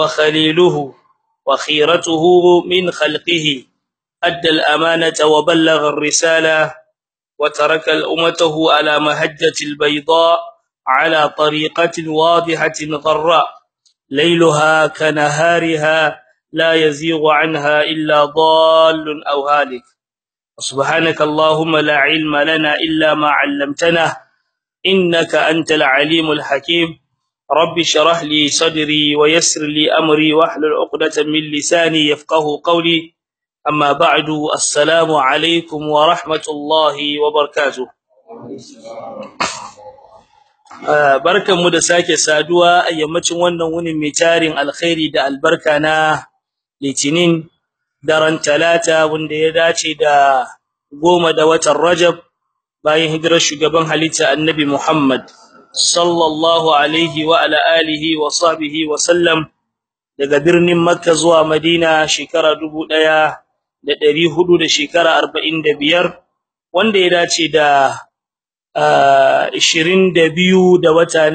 وخليله وخيرته من خلقه أدى الأمانة وبلغ الرسالة وترك الأمته على مهجة البيضاء على طريقة واضحة غراء. ليلها كنهارها لا يزيغ عنها إلا ضال أو هالك. سبحانك اللهم لا علم لنا إلا ما علمتنا إنك أنت العليم الحكيم. رب شرح لي صدري ويسر لي أمري واحلل عقدة من لساني يفقه قولي أما بعد السلام عليكم ورحمة الله وبركاته barkanmu da sake saduwa a yammacin wannan wunin mai tarin alkhairi da albarka na litinin daren talata wanda ya dace da goma da watan rajab bayan hijirar shugaban halitta annabi muhammad Wa ala alihi wa sahbihi wa sallam daga birnin makka zuwa madina shekara 1400 da shekara 45 wanda ya dace da ishirin da biyu da wata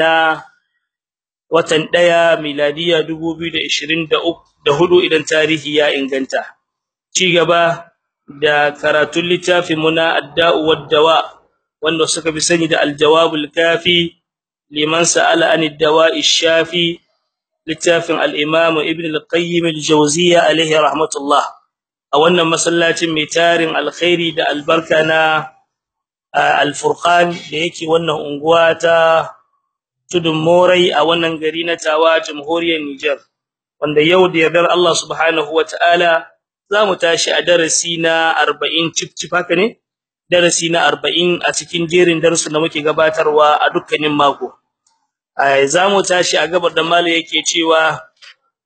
watan ɗaya miladiya dubu biyu da ishirin da huɗu idan tarihi ya inganta. Ci gaba da karatun littafin muna adda'u wad-dawa wanda suka fi sani da al-jawabul kafi liman sa'ala an ad-dawa'i shafi littafin al-imam ibn al-qayyim al-jawziyya alayhi rahmatullah a wannan masallacin mai tarin alkhairi da albarka na al-furqan da yake wannan unguwa ta tudun morai a wannan gari na tawa jamhuriyar Niger wanda yau da yardar Allah subhanahu wataala za mu tashi a darasi na 40 cif cif haka ne? Darasi na 40 a cikin jerin darussan da muke gabatarwa a dukkanin mako. Eh, za mu tashi a gabar da malam yake cewa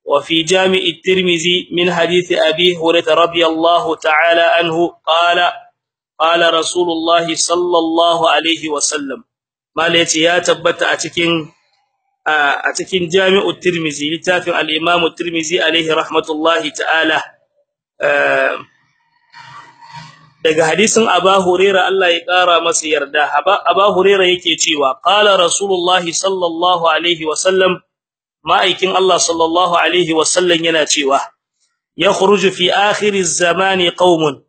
wa fi jami'i tirmizi min hadith abi hurairah radiyallahu ta'ala anhu qala qala rasulullahi sallallahu alaihi wasallam malam ya ce ya tabbata a cikin a cikin jami'u tirmizi littafin al-imam tirmizi alaihi rahmatullahi ta'ala. Eh, daga hadisin aba huraira Allah ya kara masa yarda. Aba huraira yake cewa qala rasulullahi sallallahu alaihi wasallam ma'aikin Allah sallallahu alaihi wasallam yana cewa yakhruju fi akhir az-zamani qaumun.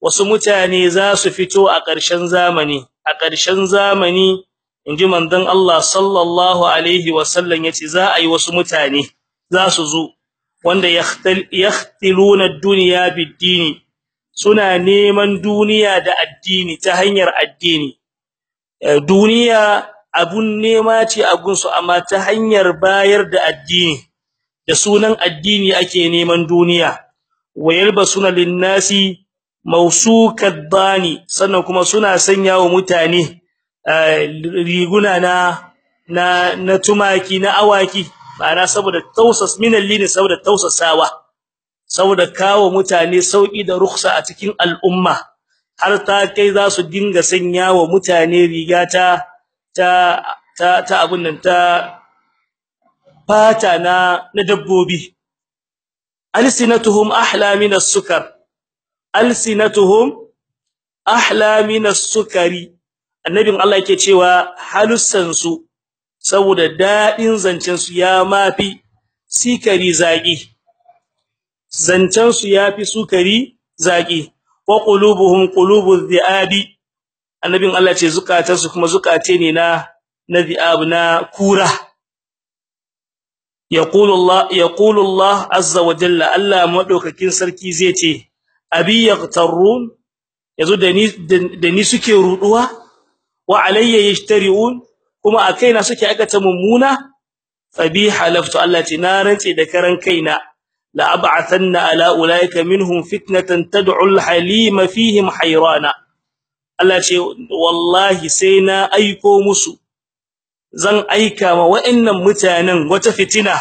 Wasu mutane za su fito a ƙarshen zamani. A ƙarshen zamani inji manzon Allah sallallahu alaihi wasallam ya ce za a yi wasu mutane za su zo. Wanda yahtiluna ad-dunya bid-dini. Suna neman duniya da addini ta hanyar addini. Duniya abun nema ce a gunsu amma ta hanyar bayar da addini da sunan addini ake neman duniya. Wayalbasuna lin-nasi mausukat bani sannan kuma suna sanya wa mutane riguna na na tumaki na awaki ma'ana saboda tausas min allini saboda tausasawa. Saboda kawo mutane sauƙi da rukhsa a cikin al'umma. Har ta kai za su dinga sanya wa mutane riga ta ta ta, abun nan ta fata na na dabbobi. Alsinatuhum ahla min as-sukar. Alsinatuhum ahla min as-sukari. Annabin Allah yake cewa halussan su saboda daɗin zancen su ya mafi sikari zaki zancen su yafi sukari zaki wa qulubuhum qulubuz dhi'abi. Annabin Allah ce zukatan su kuma zukate ne na na dhi'ab na kura. Yaqulu Allah yaqulu Allah azza wa jalla. Allah madaukakin sarki zai ce abi yaqtarun ya zo da ni da ni suke ruduwa wa alayya yashtariun? Kuma akaina suke aikata mummuna? Fabi halaftu. Allah tinarance da karan kaina. La ab'athanna ala ulaika minhum fitnatan tad'u al-halima fihim hayrana Allah ce wallahi sai na aiko musu zan aika ma wa'annan mutanen wata fitina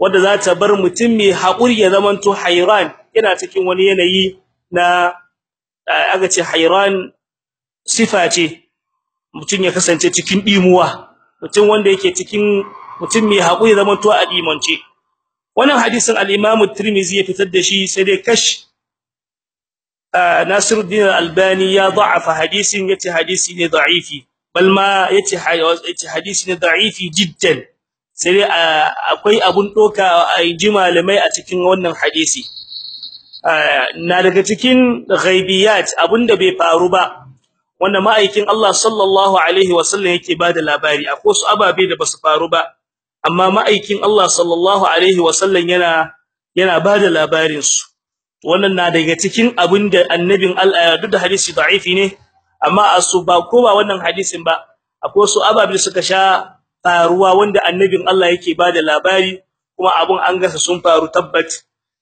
wanda za ta bar mutum mai haƙuri ya zamanto hayran yana cikin wani yanayi na aga ce hayran sifa ce mutum ya kasance cikin dimuwa mutum wanda yake cikin mutum mai haƙuri zaman to a dimance wannan hadisin al-Imam Tirmidhi ya fitar da shi sai dai kash Nasiruddin Albani ya da'afa hadisin ya ce hadisi ne da'ifi. Bal ma ya ce hadisi ne da'ifi jiddan. Sai dai akwai abun doka ai ji malamai a cikin wannan hadisi. Na daga cikin ghaibiyat abunda bai faru ba wanda ma'aikin Allah sallallahu alaihi wasallam yake ba da labari. Akwai su ababe da ba su faru ba. Amma ma'aikin Allah sallallahu alaihi wasallam yana yana ba da labarin su wannan na daga cikin abin da annabin Allah duk da hadisi da'ifi ne amma asu ba ko ba wannan hadisin ba akwai su ababe suka sha faruwa wanda annabin Allah yake ba da labari kuma abun an gasa sun faru tabbat.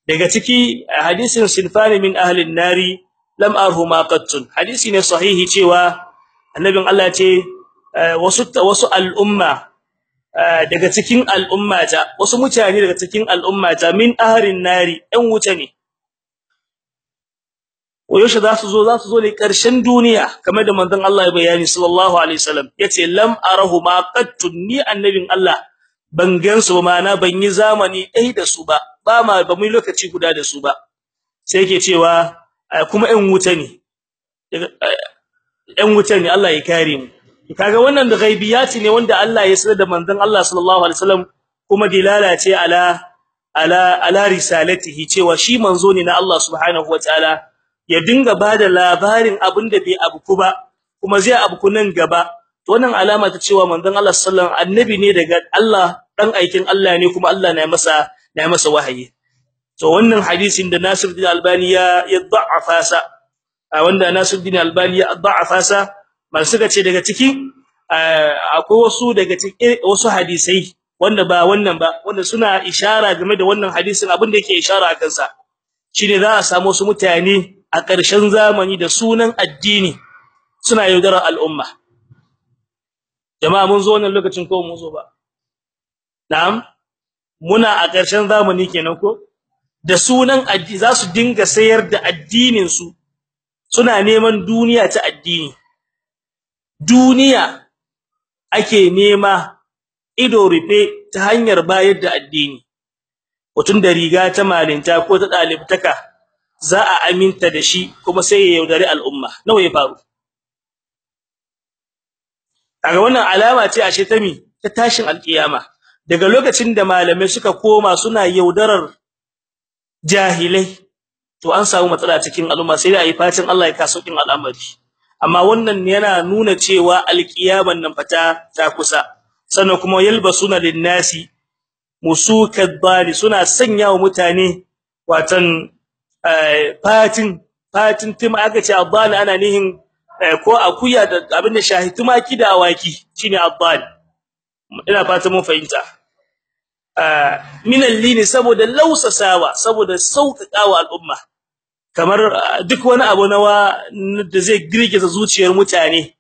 Daga ciki hadisin sinfani min ahli nari lam arhuma qattun. Hadisi ne sahihi cewa annabin Allah ce wasu wasu al'umma daga cikin al'ummata wasu mutane daga cikin al'ummata min ahli nari ɗan wuta ne. Wayoshi za su zo za su zo ne ƙarshen duniya kamar da manzon Allah ya bayani sallallahu alaihi wasallam. Yace lam arahuma qattun ni annabin Allah ban gansu ba mana ban yi zamani dai da su ba ba ma ba mu lokaci guda da su ba. Sai yake cewa kuma ɗan wuta ne ɗan wuta ne Allah ya kare mu. Kaga wannan da ghaibiyati ne wanda Allah ya sanar da manzon Allah sallallahu alaihi wasallam kuma dilala ala ala ala risalatihi cewa shi manzo ne na Allah subhanahu wataala ya dinga ba da labarin abin da bai abuku ba kuma zai abuku nan gaba. To wannan alama ta cewa manzon Allah sallallahu alaihi wasallam annabi ne daga Allah dan aikin Allah ne kuma Allah na masa na masa wahayi. To wannan hadisin da Nasiruddin Albani ya ya da'afa sa wanda Nasiruddin Albani ya da'afa sa mal suka ce daga ciki akwai wasu daga cikin wasu hadisai wanda ba wannan ba wanda suna ishara game da wannan hadisin abin da yake ishara akan sa shine za a samu su mutane a ƙarshen zamani da sunan addini suna yaudarar al'umma. Jama'a mun zo wannan lokacin ko mun zo ba? Na'am? Muna a ƙarshen zamani kenan ko? Da sunan addini za su dinga sayar da addinin su suna neman duniya ta addini. Duniya ake nema ido rufe ta hanyar bayar da addini. Mutun da riga ta malinta ko ta dalibtaka za a aminta da shi kuma sai ya yaudari al'umma. Nawa ya faru? Kaga wannan alama ce ashe ta mi? Ta tashin alkiyama daga lokacin da malamai suka koma suna yaudarar jahilai to an samu matsala cikin al'umma sai dai ayi fatin Allah ya kaso kin al'amari. Amma wannan yana nuna cewa alkiyaman nan fata ta kusa. Sannan kuma yalbasuna linnasi musukad bali suna sanya wa mutane watan fatin fatin tim aka ce abban ana nihin ko akuya da abin da shahituma da awaki shine abban ina fata mun fahimta. Min allini saboda lausasawa saboda sauƙaƙawa al'umma. Kamar duk wani abu nawa da zai girgiza zuciyar mutane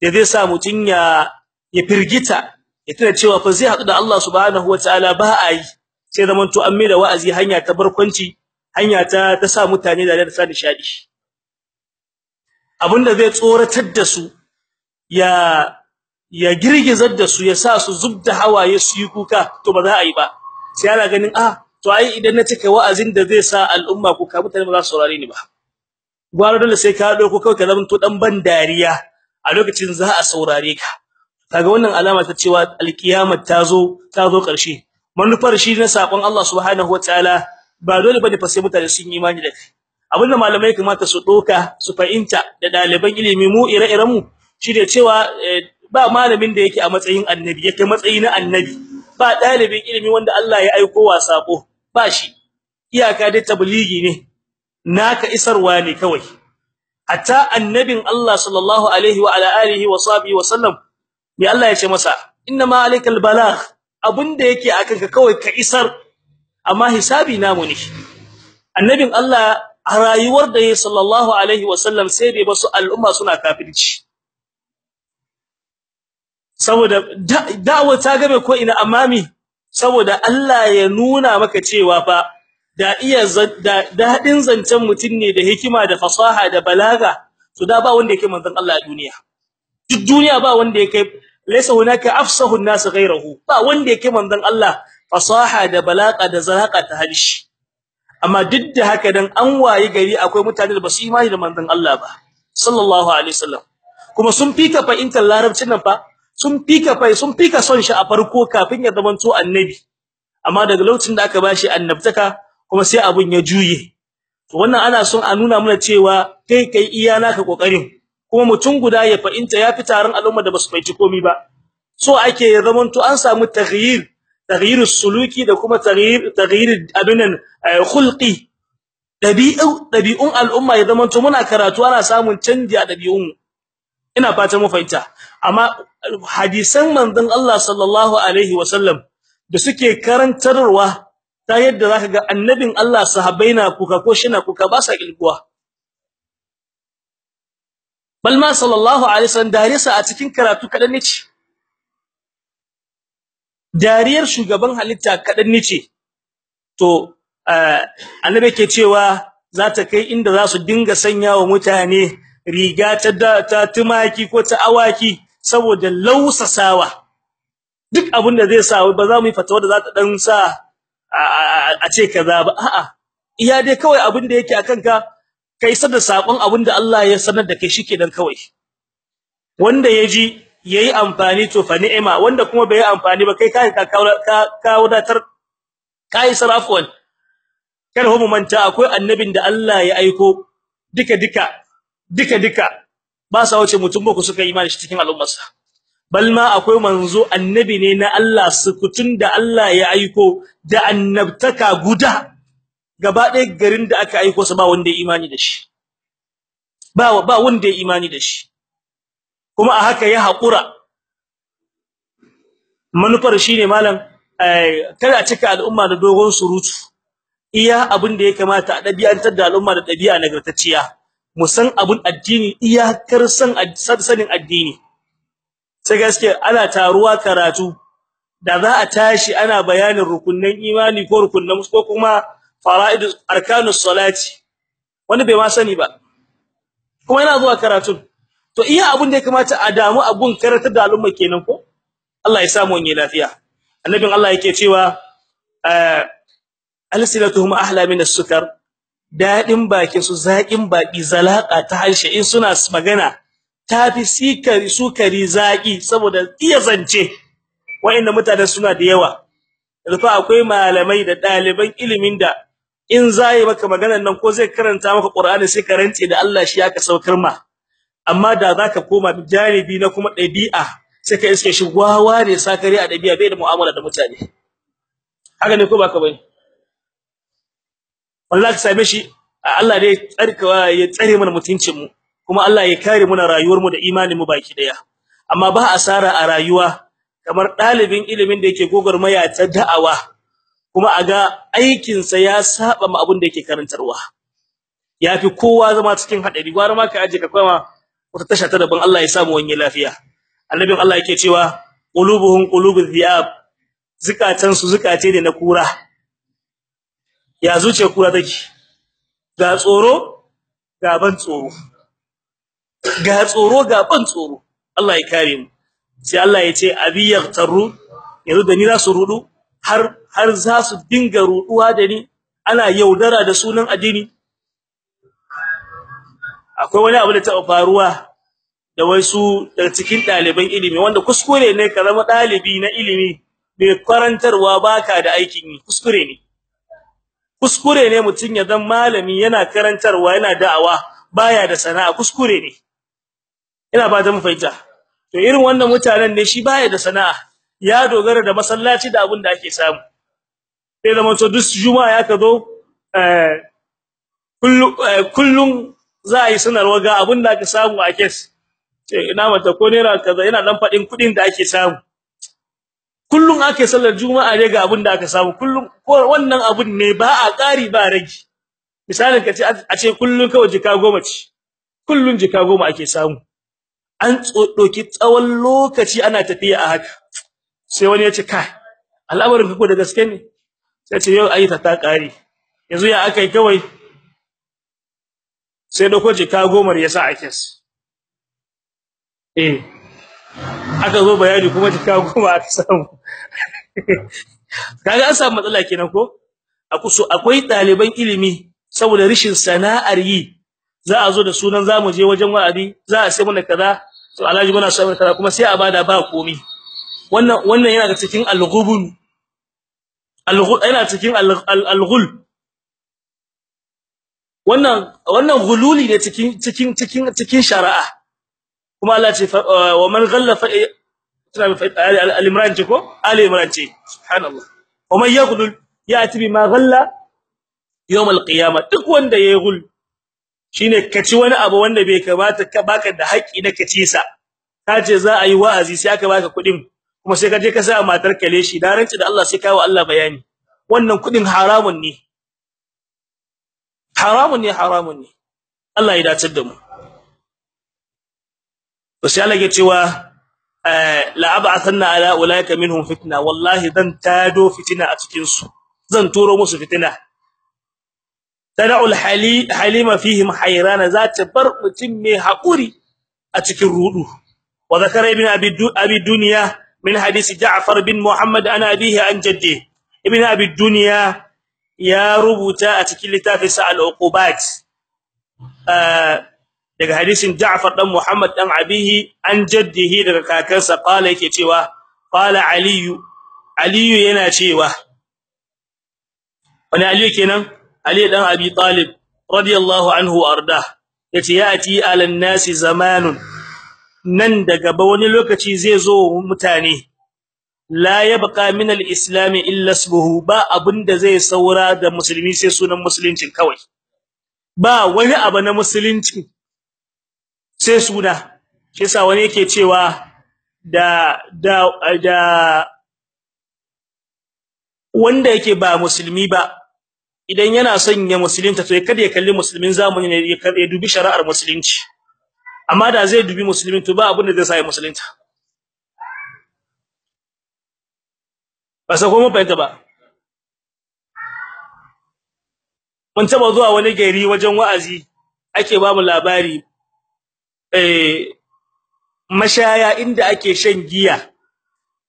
da zai sa mutun ya ya firgita ya tuna cewa fa zai hadu da Allah subhanahu wataala ba a yi. Sai zaman to an da wa'azi hanya ta barkwanci hanya ta ta sa mutane da da sa nishadi abin da zai tsoratar da su ya ya girgizar da su ya sa su zubda hawaye su yi kuka to ba za a yi ba. Sai ana ganin ah to ai idan na cika wa'azin da zai sa al'umma kuka mutane ba za su saurare ni ba. Gwaro dole sai ka ɗauko kawai ka zama to dan ban dariya a lokacin za a saurare ka. Kaga wannan alama ta cewa alkiyama ta zo ta zo ƙarshe manufar shi na saƙon Allah subhanahu wataala ba dole ba ne fa sai mutane sun yi imani da kai. Abinda malamai kamata su doka su fahimta da daliban ilimi mu ire-iren mu shine cewa ba malamin da yake a matsayin annabi yake matsayi na annabi. Ba dalibin ilimi wanda Allah ya aika wa sako ba shi. Iyaka da tabligi ne. Naka isarwa ne kawai. Hatta annabin Allah sallallahu alaihi wa ala alihi wa sahbihi wa sallam me Allah ya ce masa? Inna ma alaikal balagh. Abunda yake akan ka kawai ka isar. Amma hisabi namu ne. Annabin Allah a rayuwar da yayi sallallahu alaihi wa sallam sai dai ba su al'umma suna kafirci. Saboda da'awa ta game ko ina amami saboda Allah ya nuna maka cewa fa da iya daɗin zancen mutun ne da hikima da fasaha da balaga to da ba wanda yake manzon Allah a duniya. Duk duniya ba wanda yake laysa hunaka afsahu an-nas ghayruhu. Ba wanda yake manzon Allah fasaha da balaga da zalaka ta halishi amma duk da haka dan an wayi gari akwai mutane da ba su imani da manzon Allah ba sallallahu alaihi wasallam. Kuma sun fika fahimtar larabcin nan fa sun fika fai sun fika son shi a farko kafin ya zamanto annabi. Amma daga lokacin da aka bashi annabtaka kuma sai abun ya juye. To wannan ana son a nuna mana cewa kai kai iya naka ƙoƙarin kuma mutum guda ya fa'inta ya fi taron al'umma da ba su faici komai ba. So ake ya zamanto an samu taghyir taghyirus suluki da kuma taghyir taghyir abinan khulqi. Dabi'u dabi'un al'umma ya zamanto muna karatu ana samun canji a dabi'un ina fatan mu fahimta. Amma hadisan manzon Allah sallallahu alaihi wasallam da suke karantarwa ta yadda zaka ga annabin Allah sahabbai na kuka ko shina kuka ba sa kilguwa balma sallallahu alaihi wasallam darisa a cikin karatu kadan ne ce. Dariyar shugaban halitta kadan ne ce. To annabi ke cewa za ta kai inda za su dinga sanya wa mutane riga ta ta tumaki ko ta awaki. Saboda lausasawa. Duk abin da zai sa ba za mu yi fatawa da za ta dan sa a ce kaza ba. A'a iya dai kawai abin da yake akan ka kai sada saƙon abin da Allah ya sanar da kai shikenan kawai. Wanda yaji yayi amfani to fa ni'ima. Wanda kuma bai yi amfani ba kai kai ka ka wadatar kai sarafwan kar mu manta akwai annabin da Allah ya aiko duka duka duka duka ba sa wuce mutum ba ku suka imani shi cikin al'ummarsa. Balma akwai manzo annabi ne na Allah sukutun da Allah ya aiko da annabtaka guda. Gaba ɗaya garin da aka aiko sa ba wanda ya imani da shi. Ba ba wanda ya imani da shi. Kuma a haka ya haƙura. Manufar shine malam kada cika al'umma da dogon surutu. Iya abin da ya kamata a dabi'antar da al'umma da dabi'a nagartacciya. Mu san abun addini iyakar san sanin addini. Sai gaske ana taruwa karatu da za a tashi ana bayanin rukunnan imani ko rukunnan ko kuma fara'id arkanus salati. Wani bai ma sani ba. Kuma yana zuwa karatu to iya abun da ya kamata a damu abun karatar da al'umma kenan ko? Allah ya samu wani lafiya. Annabin Allah yake cewa alsilatuhum ahla min as-sukar daɗin bakin su zakin baki zalaka ta harshe in suna magana tafi sikari sukari zaki saboda iya zance. Wayanda mutanen suna da yawa. Yanzu akwai malamai da daliban ilimin da in zai maka maganar nan ko zai karanta maka Qur'ani sai ka rantse da Allah shi aka saukar ma. Amma da zaka koma janibi na kuma dabi'a sai ka iske shi gwawa ne sakari a dabi'a bai da mu'amala da mutane. Haka ne ko baka ba ne? Wallahi same shi Allah dai tsarkawa ya tsare mana mutuncin mu kuma Allah ya kare mu na rayuwar mu da imanin mu baki ɗaya. Amma ba asara a rayuwa kamar dalibin ilimin da yake gogormaya ta da'awa kuma aga aikin sa ya saba ma abin da yake karantarwa. Yafi kowa zama cikin hadari gwara ma ka aje ka koma wata tasha ta daban Allah ya samu wani lafiya. Annabin Allah yake cewa qulubuhum dhiyab zukatan su zukate ne na kura. Ya zuce kura take? Ga tsoro ga ban tsoro. Ga tsoro ga ban tsoro. Allah ya kare mu. Sai Allah ya ce abi yaghtaru yanzu da ni za su rudu har har za su dinga ruduwa da ni ana yaudara da sunan addini. Akwai wani abu da ta faruwa da wasu daga cikin daliban ilimi wanda kuskure ne ka zama dalibi na ilimi bai karantarwa baka da aikin yi. Kuskure ne. Kuskure ne mutun ya zama malami yana karantarwa yana da'awa baya da sana'a. Kuskure ne. Ina ba ta mu faita to irin wannan mutanen ne shi baya da sana'a. Ya dogara da masallaci da abin da ake samu. Sai zaman to duk juma'a ya ka zo eh kullun za a yi sanarwa ga abin da aka samu a kes. Ina mata ko kaza yana dan faɗin kuɗin da ake samu. Kullun ake sallar juma'a ne ga abin da aka samu. Kullun wannan abun ne ba a ƙari ba rage misalin kace a ce kullun kawai jika goma ce. Kullun jika goma ake samu. An doki tsawon lokaci ana tafiya a haka. Sai wani ya ce kai al'amarin ko da gaske ne? Sai ce yau ayi ta ta ƙari yanzu ya akai kawai? Sai ɗauko jika goma ya sa a kes. Eh. Aka zo bayani kuma jika goma aka samu. Kaga an samu matsala kenan ko? Akuso akwai daliban ilimi saboda rishin sana'ar yi. Za a zo da sunan za mu je wajen wa'adi za a sai mana kaza so alhaji muna so mai kuma sai a ba da ba komi. Wannan wannan yana da cikin al-ghubun. Al-ghul yana cikin al-ghul. Wannan wannan gululi ne cikin cikin cikin cikin shari'a. Kuma Allah ce wa man ghalla fa al-imran ce ko? Al-imran ce. Subhanallah. Wa man yaghlul yati bima ghalla yawm al-qiyamah duk wanda yayi gul shine kaci wani abu wanda bai kamata ka baka da haƙi na kace sa. Kace za a yi wa'azi sai aka baka kuɗin kuma sai ka je ka sa matar kale shi da ranci da Allah sai kawo Allah bayani. Wannan kuɗin haramun ne. Haramun ne haramun ne. Allah ya dace da mu. To sai Allah ya cewa la ab'athanna ala ulaika minhum fitna. Wallahi dan tado fitina a cikin su zan turo musu fitina. Tad'ul hali halima fihim hayrana zata bar mutum mai haƙuri a cikin rudu wa zakara ibn abi dunya min hadisi ja'far bin muhammad ana abihi an jaddi. Ibn abi dunya ya rubuta a cikin littafin sa al-uqubat daga hadisin Ja'far dan Muhammad dan Abihi an jaddihi daga kakarsa qala yake cewa qala Ali Ali yana cewa wani Ali kenan? Ali dan Abi Talib radiyallahu anhu arda ya ce yati alan nasi zamanun. Nan daga ba wani lokaci zai zo mutane la yabqa min al-islam illa ismuhu. Ba abin da zai saura da musulmi sai sunan musulunci kawai. Ba wani abu na musulunci sai suna. Shi wani yake cewa da da da wanda yake ba musulmi ba idan yana son ya musulunta to kada ya kalli musulmin zamani ne ya dubi shari'ar musulunci. Amma da zai dubi musulmin to ba abin da zai sa ya musulunta. Ba sai kuma fahimta ba. Mun taba zuwa wani gari wajen wa'azi ake ba mu labari mashaya inda ake shan giya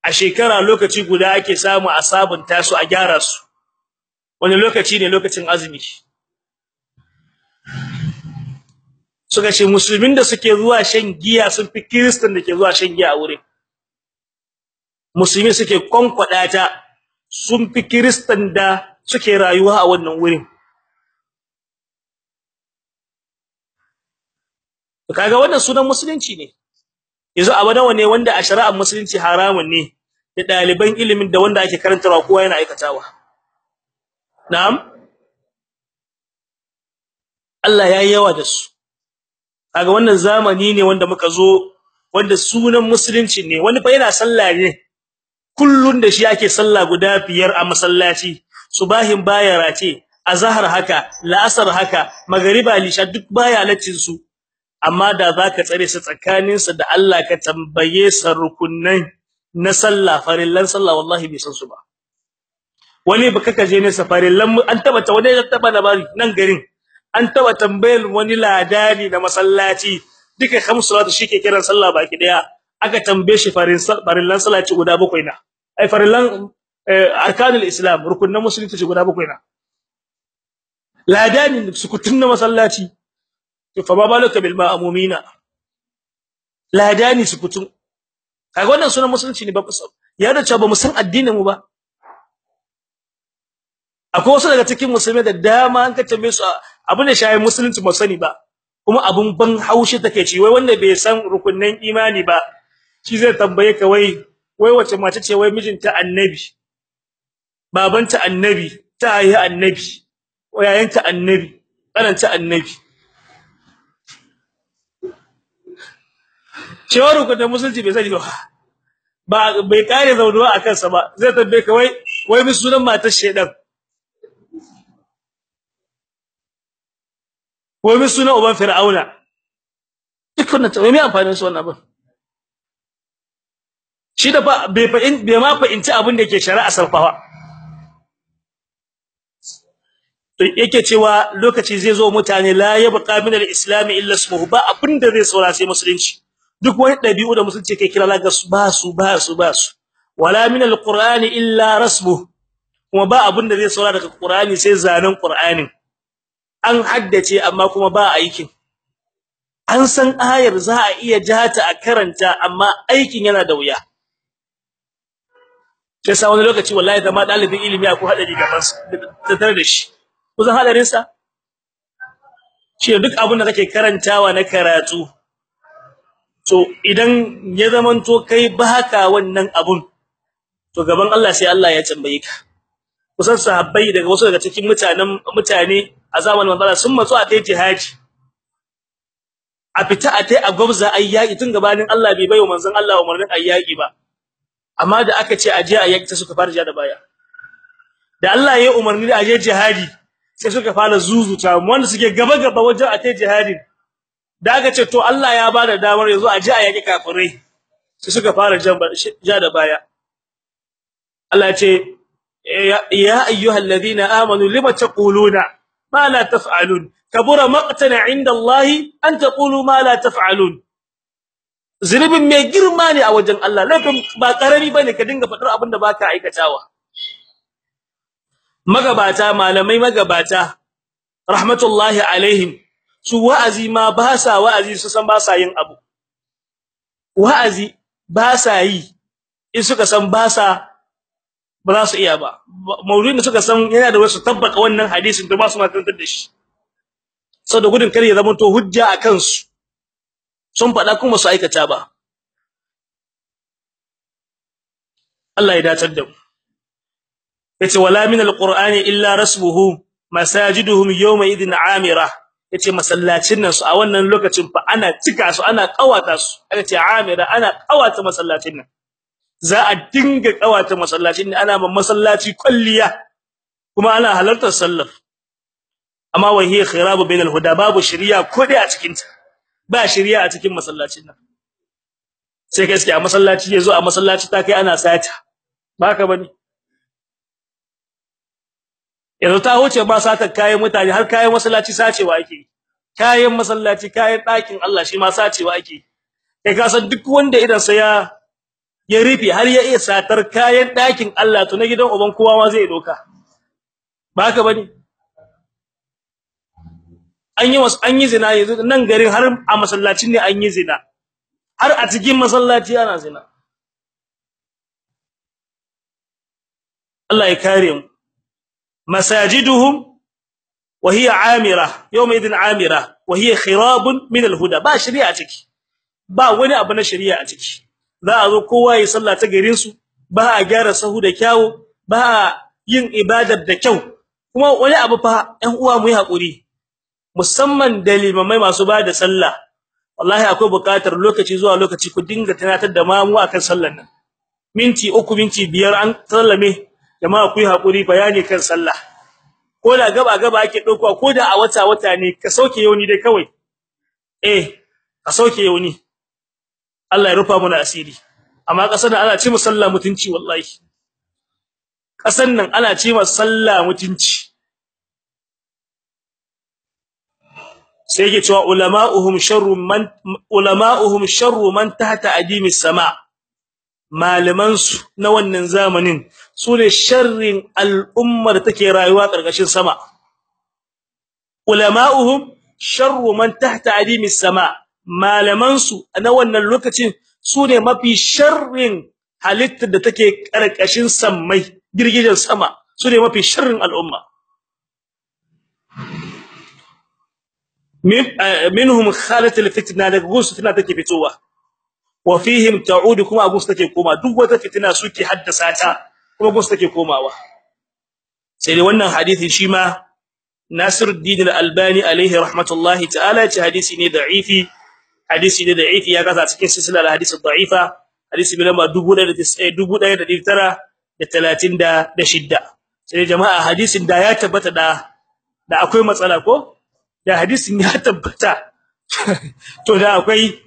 a shekara lokaci guda ake samu a sabunta su a gyara su. Wani lokaci ne lokacin azumi. Suka ce musulmin da suke zuwa shan giya sun fi kristan da ke zuwa shan giya a wurin. Musulmi suke konkwada ta sun fi kristan da suke rayuwa a wannan wurin. Kaga wannan sunan musulunci ne. Yanzu abada wane wanda a shari'ar musulunci haramun ne da daliban ilimin da wanda ake karantawa kowa yana aikatawa? Na'am? Allah yayi yawa da su. Kaga wannan zamani ne wanda muka zo wanda sunan musulunci ne. Wani fa yana sallah ne. Kullun da shi ake sallah guda biyar a masallaci. Subahin baya race azhar haka la'asar haka magriba lisha duk baya laccin su amma da zaka tsare su tsakanin su da Allah ka tambaye sa rukunnan na sallah farillan sallah wallahi bai san su ba. Wani baka kaje ne safarillan an taba ta wani taba labari nan garin. An taba tambayar wani ladani na masallaci duka khamsu salatu shike kiran sallah baki ɗaya. Aka tambaye shi farillan sallah guda bakwai na. Ai farillan arkanul islam rukunnan musulunci ci guda bakwai na. Ladani sukutun na masallaci. Fa babalaka bil ma'mumina ladani sukutun kaga wannan sunan musulunci ne ba ya da cewa ba mu san addinin mu ba. Akwai wasu daga cikin musulmai da dama an ka tambaye su abin da shayi musulunci ba sani ba. Kuma abun ban haushi take ci. Wai wanda bai san rukunnan imani ba shi zai tambaye ka wai wai wace mace ce wai mijinta annabi babanta annabi ta yi annabi wayayanta annabi kananta annabi. Cewa rukunnan musulunci bai sani ba. Ba bai kare zaunuwa a kansa ba. Zai tambaye ka wai wai mi sunan matar shedan wai mi sunan uban fir'auna? Duk wannan wai me amfanin su wannan abin? Shi da ba bai fa in bai ma fa inci abin da yake shari'a sarfawa to yake cewa lokaci zai zo mutane la yabqa min al-islam illa ismuhu. Ba abin da zai saura sai musulunci. Duk wani dabi'u da musulunci kai kira laga ba su ba su ba su. Wala min al-qur'ani illa rasmuhu. Kuma ba abin da zai saura daga qur'ani sai zanen qur'anin an haddace amma kuma ba aikin. An san ayar za a iya jata a karanta amma aikin yana da wuya. Sai sa wani lokaci wallahi da ma dalibin ilimi akwai hadari gaban sa tare da shi. Kusan hadarin sa shi duk abin da kake karantawa na karatu to idan ya zamanto kai baka wannan abun to gaban Allah sai Allah ya tambaye ka. Kusan sahabbai daga wasu daga cikin mutanen mutane a zamanin manzala sun matsu a tai jihadi. A fita a tai a gwabza ayyaki tun gabanin Allah bai bayo manzon Allah umarnin ayyaki ba. Amma da aka ce aje ayyaki ta suka fara jihadi baya. Da Allah ya umarni da aje jihadi sai suka fara zuzuta. Wanda suke gaba gaba wajen a tai jihadi da aka ce to Allah ya ba da damar yanzu aje ayyaki kafirai. Sai suka fara ja da baya. Allah ya ce ya ayyuhalladhina amanu lima taquluna ma la taf'alun? Kabura maqtana 'inda Allah an taqulu ma la taf'alun. Zulubin mai girma ne a wajen Allah. Laifin ba ƙarami ba ne ka dinga fadar abin da baka aikatawa. Magabata malamai magabata rahmatullahi alaihim su wa'azi ma ba sa wa'azi su san ba sa yin abu. Wa'azi ba sa yi in suka san ba sa ba za su iya ba. Maulidin suka san yana da wasu tabbata wannan hadisin da ba su makantar da shi. Saboda gudun kare ya zama to hujja a kansu. Sun faɗa kuma su aikata ba. Allah ya dacar da mu. Yace wala min alqur'ani illa rasmuhu masajiduhum yawma idin amira. Ya ce masallacin nan su a wannan lokacin fa ana cika su ana ƙawata su. Aka ce amira ana ƙawata masallacin nan. Za a dinga ƙawata masallacin ne ana ma masallaci kulliya kuma ana halartar sallar. Amma wa hiya khirabu bainal huda babu shari'a ko dai a cikin ta ba shari'a a cikin masallacin nan. Sai gaskiya masallaci ya zo a masallaci ta kai ana sata. Baka ba ne yanzu ta huce ba sata kayan mutane har kayan masallaci sacewa ake. Kayan masallaci kayan ɗakin Allah shi ma sacewa ake. Kai ka san duk wanda idan sa ya ya rufe har ya iya satar kayan ɗakin Allah to na gidan uban kowa ma zai doka ba haka ba ne an yi an yi zina yanzu nan garin har a masallacin ne an yi zina. Har a cikin masallaci ana zina. Allah ya kare mu. Masajiduhum wa hiya amira yawma idin amira wa hiya khirabun min alhuda. Ba shari'a ciki. Ba wani abu na shari'a a ciki. Za a zo kowa ya salla ta garin su ba gyara sahu da kyawu ba yin ibadar da kyau. Kuma wani abu fa ɗan uwa mu yi haƙuri musamman da limamai masu ba da sallah. Wallahi akwai buƙatar lokaci zuwa lokaci ku dinga tunatar da mamu akan sallar nan. Minti uku minti biyar an sallame jama'a ku yi haƙuri bayani kan sallah. Ko da gaba gaba ake ɗauko ko da a wata wata ne ka sauke yauni dai kawai. Eh ka sauke yauni. Allah ya rufa mana asiri. Amma kasan nan ana ce mu sallah mutunci wallahi. Kasan nan ana ce mu sallah mutunci. Sai yake cewa ulama'uhum sharru man ulama'uhum sharru man tahta adimi sama. Malaman su na wannan zamanin su ne sharrin al'ummar take rayuwa ƙarƙashin sama. Ulama'uhum sharru man tahta adimi sama. Malaman su na wannan lokacin su ne mafi sharrin halittar da take ƙarƙashin sammai girgijen sama. Sune mafi sharrin al'umma. Minhum khalat alfitna daga gusu fitna take fitowa. Wa fihim ta'ud kuma gusu take koma. Duk wata fitina suke haddasa ta kuma gusu take komawa. Sai wannan hadisi shi ma Nasiruddin al-Albani alaihi rahmatullahi ta'ala ce hadisi ne da'ifi. Hadisi ne da'ifi ya kasa cikin silsilar hadisi da'ifa. Hadisi bi lamba 1936 sai jama'a hadisin da ya tabbata da da akwai matsala ko? Da hadisin ya tabbata. To da akwai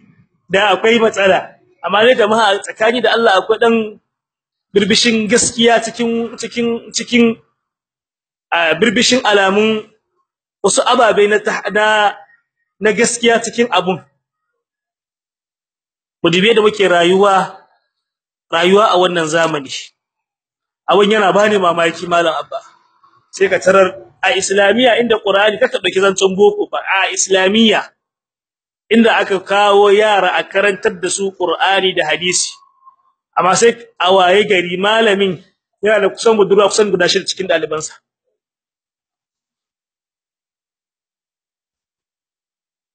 da akwai matsala. Amma ne jama'a tsakani da Allah akwai dan birbishin gaskiya cikin cikin cikin birbishin alamun wasu ababe na na gaskiya cikin abun. Mudibe da muke rayuwa rayuwa a wannan zamani. Abun yana bani mamaki malam abba. Sai ka tarar a islamiya inda qur'ani ka taba zancen boko ba a islamiya inda aka kawo yara a karantar da su Qur'ani da hadisi. Amma sai a waye gari malamin yana da kusan budurwa kusan guda shida cikin dalibansa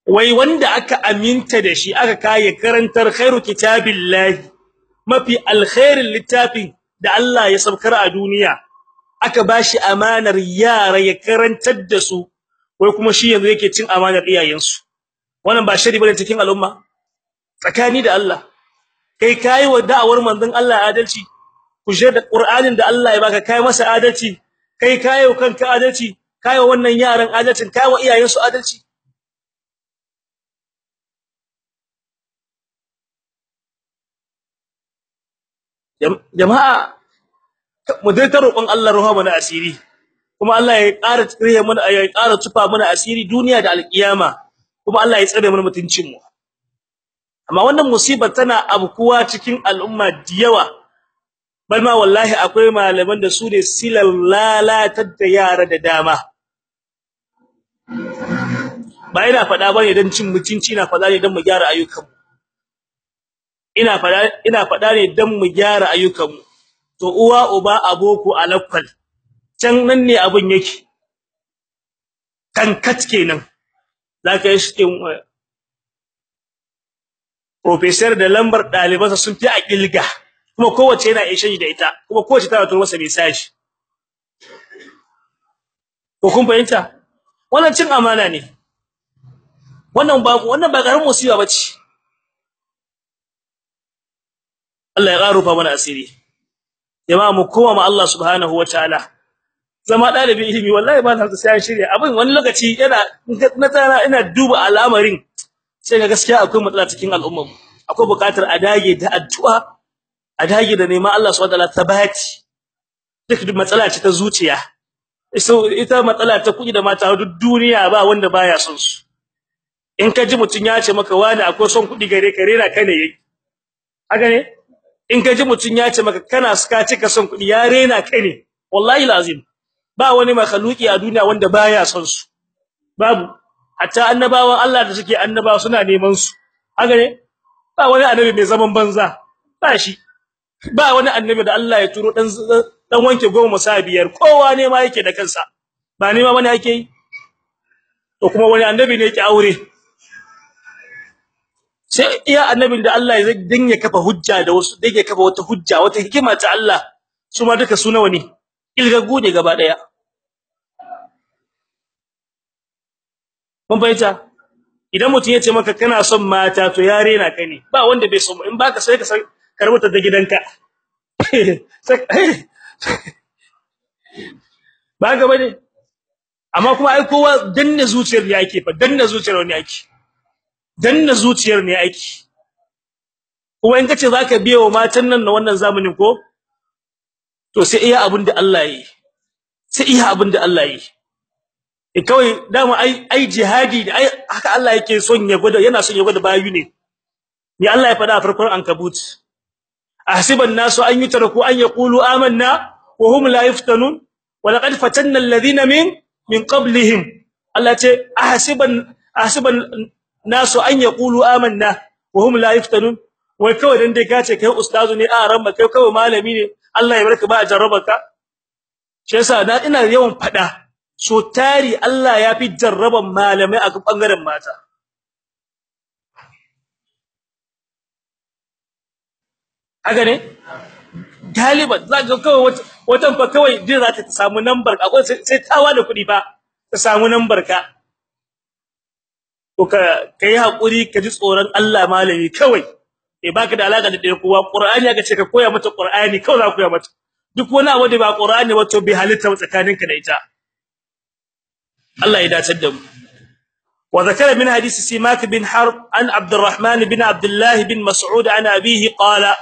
wai wanda aka aminta da shi aka kai karantar khairu kitabillahi mafi alkhairin littafin da Allah ya sabkar a duniya aka bashi amanar yara ya karantar da su wai kuma shi yanzu yake cin amanar iyayensu. Wannan ba shari ba ne cikin al'umma. Tsakani da Allah. Kai kai wa da'awar manzon Allah adalci. Kuje da Qur'anin da Allah ya baka kai masa adalci. Kai kai wa kanka adalci. Kai wa wannan yaran adalcin. Kai wa iyayensu adalci. Jama'a mu ta roƙon Allah ruha mana asiri. Kuma Allah ya ƙara tsire mana ya ƙara tufa mana asiri duniya da alƙiyama. Kuma Allah ya tsare mana mutuncin mu. Amma wannan musibar tana abkuwa cikin al'umma diyawa balma wallahi akwai malaman da su ne silal lalatar da yara da dama. Ba ina faɗa ba ne dan cin mutunci na faɗa ne dan mu gyara ayyukan ina faɗa ina faɗa ne dan mu gyara ayyukan to uwa uba aboko alakkal can nan ne abun yake. Kankat kenan. Zaka yi shi professor da lambar dalibansa sun fi a kilga kuma kowace yana ishe da ita kuma kowace tana turo masa message. Ko kun fahimta? Wannan cin amana ne. Wannan ba wannan ba garin musiba bace Allah ya garufa mana asiri. Jama'a mu koma ma Allah subhanahu wataala zama dalibin ilimi wallahi ba na sai shirye abin wani lokaci yana na tsara ina duba al'amarin sai ga gaskiya akwai matsala cikin al'ummar akwai buƙatar a dage da addu'a a dage da neman Allah subhanahu wataala tabati. Duk matsala ce ta zuciya. So ita matsala ta kuɗi da mata duk duniya ba wanda baya son su. In ka ji mutun ya ce maka wani akwai son kuɗi gare ka rera ka ne yayi. Haka ne? In ka ji mutun ya ce maka kana suka cika son kuɗi ya rena ka ne. Wallahi lazim. Ba wani makhluki a duniya wanda baya son su. Babu. Hatta annabawan Allah da suke annabawa suna neman su. Haka ne? Ba wani annabi mai zaman banza. Ba shi. Ba wani annabi da Allah ya turo dan dan wanke goma sa biyar. Kowa ne ma yake da kansa. Ba ne ma wani yake to kuma wani annabi ne yake aure. Sai iya annabin da Allah ya dinga kafa hujja da wasu dake kafa wata hujja wata hikima ta Allah. Su ma duka su nawa ne? Ilgagu ne gaba ɗaya mun bayyana idan mutum ya ce maka kana son mata to yare na kai ne. Ba wanda bai son in baka sai ka san karbuta da gidanka. Ba ga ba ne amma kuma ai kowa danne zuciyar ne yake fa. Danne zuciyar ne yake danne zuciyar ne yake kuma in kace zaka biye wa matan nan na wannan zamanin ko to sai iya abin da Allah yi. Sai iya abin da Allah yi. E kawai dama ai ai jihadi ai haka Allah yake son ya gwada yana son ya gwada bayu ne. Ni Allah ya faɗa a farkon ankabut? Ahsiban nasu an yutraku an yaqulu amanna wa hum la yuftanun. Wa laqad fatanna alladhina min min qablihim. Allah ce ahsiban ahsiban nasu an yaqulu amanna wa hum la yuftanun. Wai kawai dan dai kace kai ustazu ne a ran kai kawai malami ne. Allah ya barka ba a jarrabaka shi yasa na ina yawan fada so tari Allah ya fi jarraban malamai a ɓangaren mata. Haka ne? Galiban zaka kawai watan fa kawai din za ta samu number akwai sai tawa da kuɗi fa ta samu number ka. To ka kai haƙuri ka ji tsoron Allah malami kawai. Eh baka da alaka da dai kowa. Qur'ani aka ce ka koya mata qur'ani kawai za ku koya mata. Duk wani abu da ba qur'ani wato bi halitta tsakaninka da ita. Allah ya dace da mu. Wa zakara min hadisi simak bin harb an abdurrahman bin abdullah bin mas'ud an abihi qala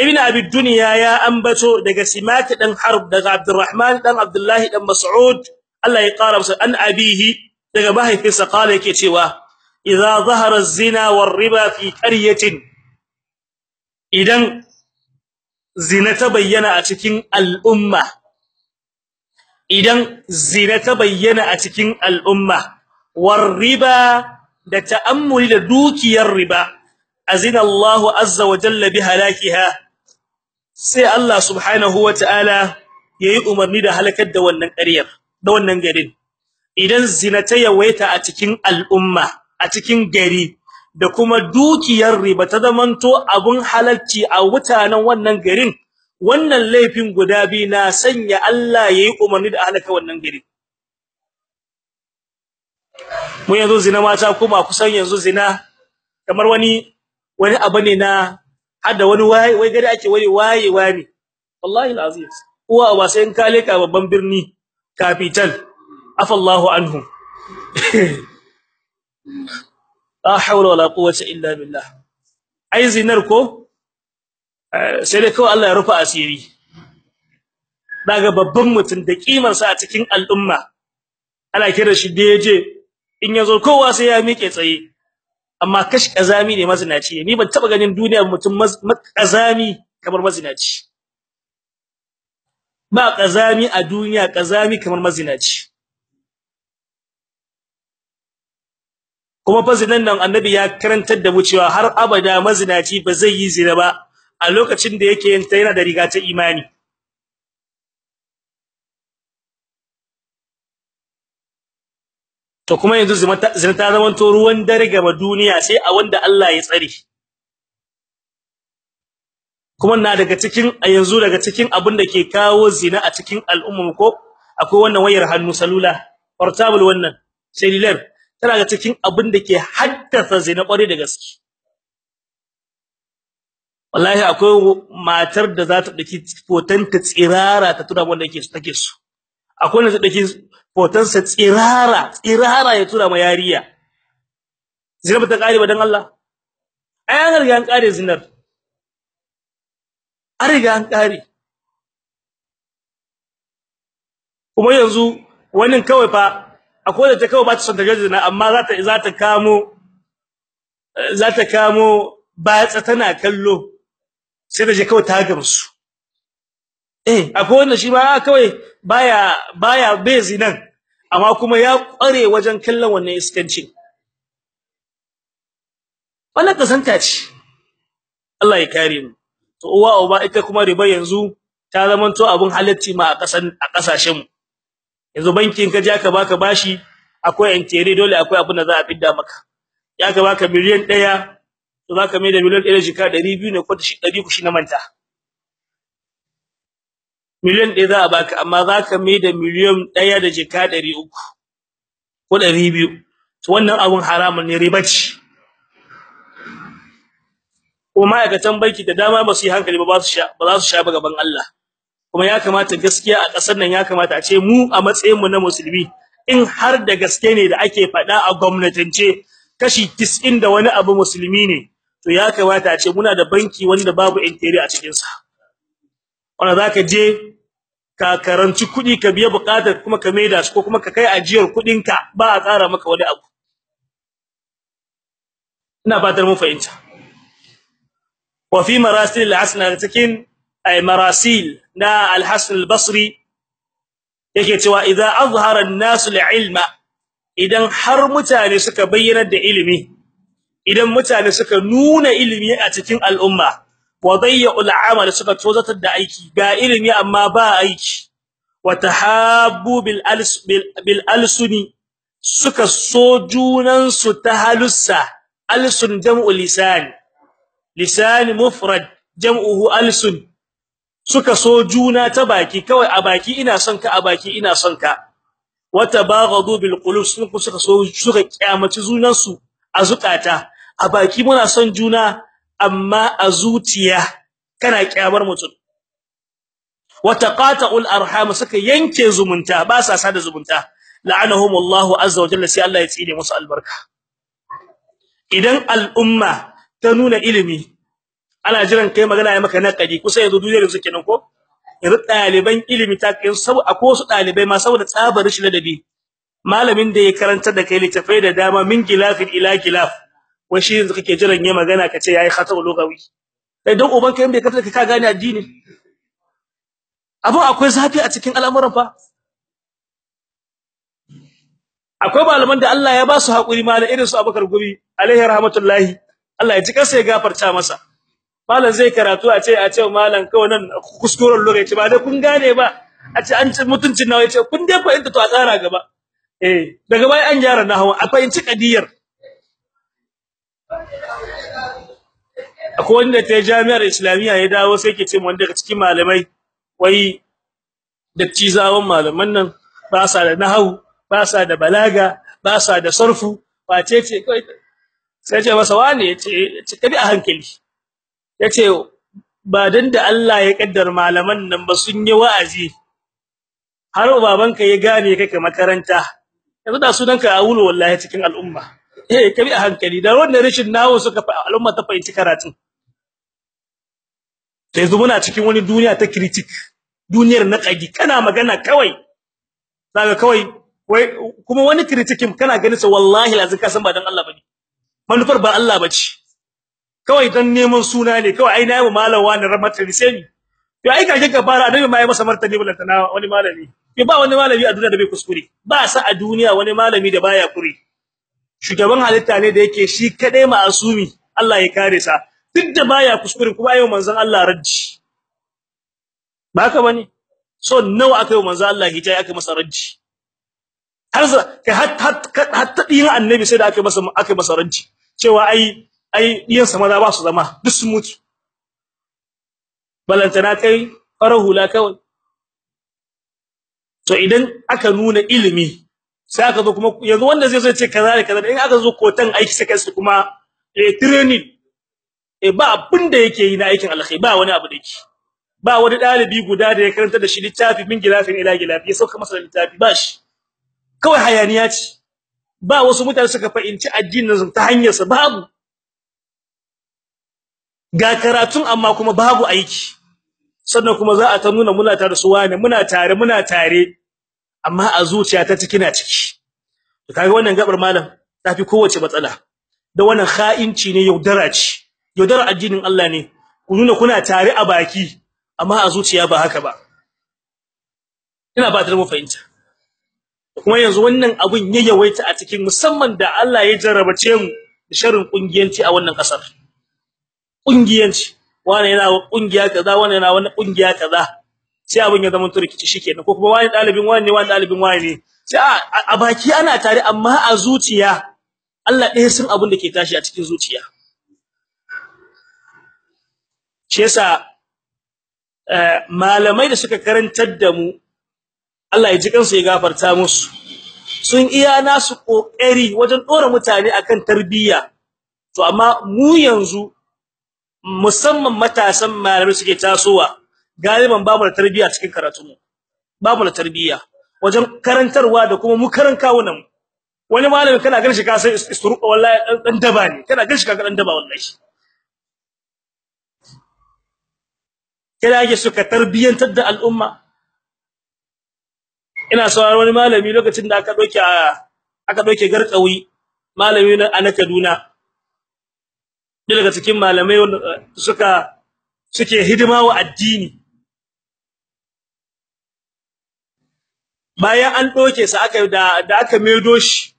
ibn abi dunya ya ambato daga simak dan harb daga abdurrahman dan abdullah dan mas'ud Allah ya qara an abihi daga mahaifinsa qala yake cewa idza zahara az-zina war-riba fi qaryatin idan zina ta bayyana a cikin al'umma idan zina ta bayyana a cikin al'umma war riba da ta'ammuli da dukiyar riba azina Allahu azza wa jalla bi halakiha sai Allah subhanahu wa ta'ala yayi umarni da halakar da wannan ƙaryar da wannan garin. Idan zina ta yawaita a cikin al'umma a cikin gari da kuma dukiyar riba ta zamanto abun halalci a mutanen wannan garin wannan laifin guda biyu na sanya Allah yayi umarni da halaka wannan gari mu yanzu zina mata kuma kusan yanzu zina kamar wani wani abu ne na hada wani waye wai gari ake wani waye wani wallahi alazim. Uwa ba sai in kale ka babban birni capital. Afallahu anhu. la hawla wala quwwata illa billah. Ai zinar ko? Sai dai kawai Allah ya rufa asiri. Daga babban mutum da kimar sa a cikin al'umma. Ana kira shi da ya je in ya zo kowa sai ya miƙe tsaye. Amma kash kazami ne mazinaci ni ban taba ganin duniyar mutum kazami kamar mazinaci. Ba kazami a duniya kazami kamar mazinaci. Kuma fa zinan nan annabi ya karantar da mu cewa har abada mazinaci ba zai yi zina ba. A lokacin da yake yin ta yana da riga ta imani. To kuma yanzu zina ta zama to ruwan dare gaba duniya sai a wanda Allah ya tsare. Kuma na daga cikin a yanzu daga cikin abin da ke kawo zina a cikin al'umma ko akwai wannan wayar hannu salula portable wannan cellular. Tana ga cikin abin da ke haddasa zina kware da gaske. Wallahi akwai matar da za ta daki foton ta tsirara ta tura wanda yake take so. Akwai wanda ta daki foton sa tsirara tsirara ya tura ma yariya zina ta kare ba dan Allah? Ai an riga an kare zinar. An riga an kare kuma yanzu wani kawai fa akwai da ta kawai ba ta son ta gaji amma za ta za ta kamo za ta kamo batsa tana kallo sai da je kawai ta gamsu. Eh. Akwai wanda shi ba kawai baya baya bezi nan amma kuma ya kware wajen kallon wannan iskanci wannan kasanta ce. Allah ya kare mu. To uwa uba ita kuma riba yanzu ta zamanto abun halacci ma a kasan a ƙasashen mu. Yanzu bankin ka je ka baka bashi akwai intere dole akwai abin da za a fidda maka. Ya ka baka miliyan 1 to zaka mai da miliyan 1 jika 200 ne ko 100 shi na manta. Miliyan 1 za a baka amma zaka mai da miliyan 1 da jika 300 ko 200 to wannan abun haramun ne riba ce. Ko ma'aikatan banki da dama ba su yi hankali ba ba su sha ba za su sha ba gaban Allah. Kuma ya kamata gaskiya a ƙasar nan ya kamata a ce mu a matsayin mu na musulmi in har da gaske ne da ake faɗa a gwamnatance kashi 90 da wani abu musulmi ne to ya kamata a ce muna da banki wanda babu intiri a cikin sa wanda zaka je ka karanci kuɗi ka biya buƙatar kuma ka maida su ko kuma ka kai ajiyar kuɗinka ba a tsara maka wani abu. Ina fatar mun fahimta. Wa fi marasil al-hasana cikin marasil na al-hasan al-basri yake cewa idza azhara an-nas al-ilma idan har mutane suka bayyana da ilimi idan mutane suka nuna ilimi a cikin al'umma wa dayya'ul amal suka tozatar da aiki ga ilimi amma ba aiki wa tahabbu bil als bil alsuni suka so junan su ta halussa alsun jam'u lisan lisan mufrad jam'uhu alsun suka so juna ta baki kawai a baki ina son ka a baki ina son ka. Watabaghadu bil qulub suka so suka kyamaci junan su a zukata. A baki muna son juna amma a zuciya kana kyamar mutum. Wataqata'ul arham suka yanke zumunta ba sa sada zumunta. La'anahumullahu azza wa jalla sai Allah ya tsine musu albarka. Idan al'umma ta nuna ilimi ana jiran kai magana ya maka naqadi kusa yanzu duniyar su kenan ko? Yanzu daliban ilimi ta kai saboda akwai wasu ɗalibai ma saboda tsabar shi ladabi. Malamin da ya karanta da kai litafai da dama min gilafin ila gilaf. Wai shi yanzu kake jiran yayi magana kace yayi khata'u lugawi kai dan uban kai bai kafta ka gane addini. Abu akwai zafi a cikin al'amuran fa. Akwai malaman da Allah ya ba su haƙuri malam irin su Abubakar Gumi alaihi rahmatullahi. Allah ya ji kansa ya gafarta masa. Malam zai karatu a ce a ce malam kawai nan kuskuren lokaci ba dai kun gane ba. A ce an ci mutuncin nawa ya ce kun dai fahimta to a tsara gaba. Eh daga baya an gyara nahawa a fahimci kadiyar. Akwai wanda ta jami'ar islamiyya ya dawo sai ke ce wanda cikin malamai wai da cizawan malaman nan ba sa da nahawu ba sa da balaga ba sa da sarfu wace ce kai sai ce masa wani ya ce ce kabi a hankali. Ya ce ba dan da Allah ya kaddar malaman nan ba sun yi wa'azi har babanka ya gane kake makaranta. Yanzu da sunanka a wulo wallahi cikin al'umma. Eh kabi a hankali. Da wannan rashin nawo suka fa al'umma ta fahimci karatu sai yanzu muna cikin wani duniya ta critic duniyar naqadi kana magana kawai daga kawai wai kuma wani criticism kana ganin sa wallahi lazin ka san ba dan Allah ba ne. Manufar ba Allah bace. Kawai dan neman suna ne kawai ai na yi malam wani rahmatul risani to ai kake ka annabi mai masa martani bulantana wani malami. Ke ba wani malami a duniya da bai kuskure. Ba sa a duniya wani malami da baya kure. Shugaban halitta ne da yake shi kadai ma'asumi Allah ya kare sa. Duk da baya kuskure kuma ayo manzon Allah raddi. Ba haka ba ne so nawa aka yi manzon Allah hijai aka masa raddi? Har kai hatta din annabi sai da aka masa aka masa raddi. Cewa ai ai diyan sa maza ba su zama duk sun mutu. Balantana kai farahula kawai. To idan aka nuna ilimi sai aka zo kuma yanzu wanda zai zo ce kaza da kaza in aka zo kotan aiki sai kai kuma eh training. Eh ba abin da yake yi na aikin alkhairi ba wani abu da yake ba wani dalibi guda da ya karanta da shi littafi min gilafin ila gilafi ya sauka masa littafi ba shi. Kawai hayaniya ce. Ba wasu mutane suka fahimci addinin ta hanyar sa babu. Ga karatun amma kuma babu aiki. Sannan kuma za a ta nuna muna tare su wane muna tare muna tare. Amma a zuciya ta ciki na ciki. To kaga wannan gabar malam tafi kowace matsala. Da wannan kha'inci ne yaudara ce. Yaudara addinin Allah ne. Ku nuna kuna tare a baki amma a zuciya ba haka ba. Ina ba ta mu fahimta. Kuma yanzu wannan abun ya yawaita a cikin musamman da Allah ya jarrabace mu da sharrin kungiyanci a wannan ƙasar kungiyanci wani yana ƙungiya kaza wani yana wani ƙungiya kaza. Sai abun ya zama turkici shikenan. Ko kuma wani dalibin wani ne wani dalibin wani ne. Sai a baki ana tare amma a zuciya Allah ɗaya sun abun da ke tashi a cikin zuciya. Shi yasa malamai da suka karantar da mu Allah ya ji kansu ya gafarta musu. Sun iya nasu ƙoƙari wajen dora mutane akan tarbiyya. To amma mu yanzu musamman matasan malamai suke tasowa galiban babu da tarbiyya cikin karatu mu babu da tarbiyya. Wajen karantarwa da kuma mu karan kawunan wani malami kana ganin shi ka san istruqa wallahi dan daba ne. Kana ganin shi ka dan daba wallahi. Kada yake suka tarbiyantar da al'umma. Ina sauraron wani malami lokacin da aka doke aka doke garkawi malami na ana Kaduna. Daga cikin malamai suka suke hidima wa addini. Bayan an doke sa aka da aka medo shi